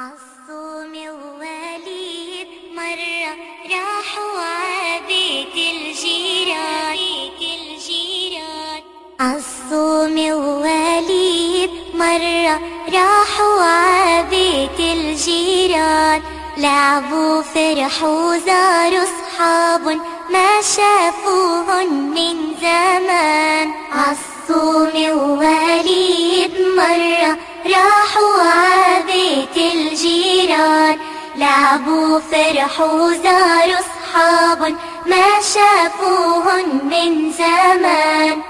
عالصوم ووليد مرة راحوا عبيت الجيران. الجيران. مرة راحوا عبيت الجيران. لعبوا فرحوا زاروا صحاب ما شافوهن من زمان. عالصوم ووليد لعبوا فرحوا زاروا صحاب ما شافوهن من زمان.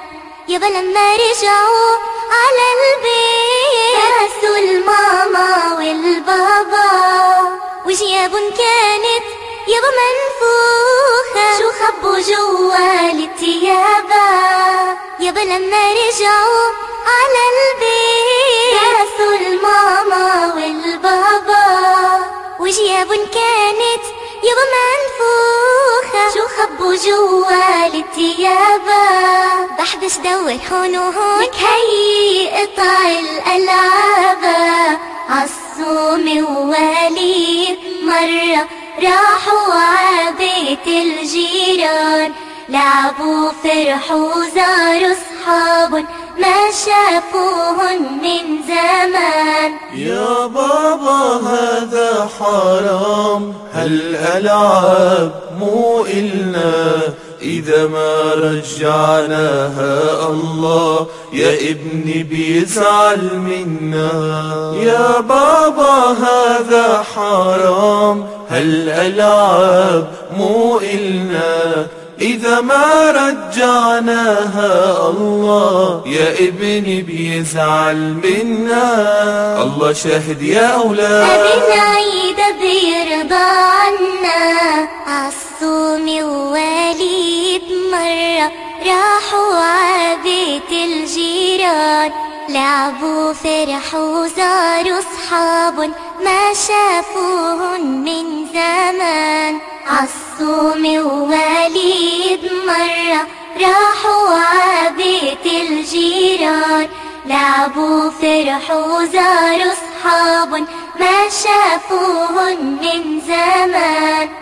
يابا لما رجعوا على البيت راسوا الماما والبابا. وجياب كانت يابا منفوخة شو خبوا جوا التيابا يابا لما رجعوا وجياب كانت يابا منفوخة شو خبوا جوا التيابا بحبس دور هون وهون هي قطع الألعاب. عالصوم ووليد مرة راحوا عبيت الجيران. لعبوا فرحوا زاروا صحاب ما شافوهن من زمان. يا بابا هذا حرام. هالألعاب مو إلنا؟ إذا ما رجعناها الله يا ابني بيزعل منا. يا بابا هذا حرام. هالألعاب مو إلنا؟ إذا ما رجعناها الله يا ابني بيزعل منا. الله شاهد يا أولاد. أبي عيد بيرضى عنا عالصوم ووليد مرة راحوا عبيت الجيران. لعبوا فرحوا زاروا صحاب ما شافوهن من زمان. عالصوم ووليد راحوا عبيت الجيران لعبوا فرحوا زاروا صحاب ما شافوهن من زمان.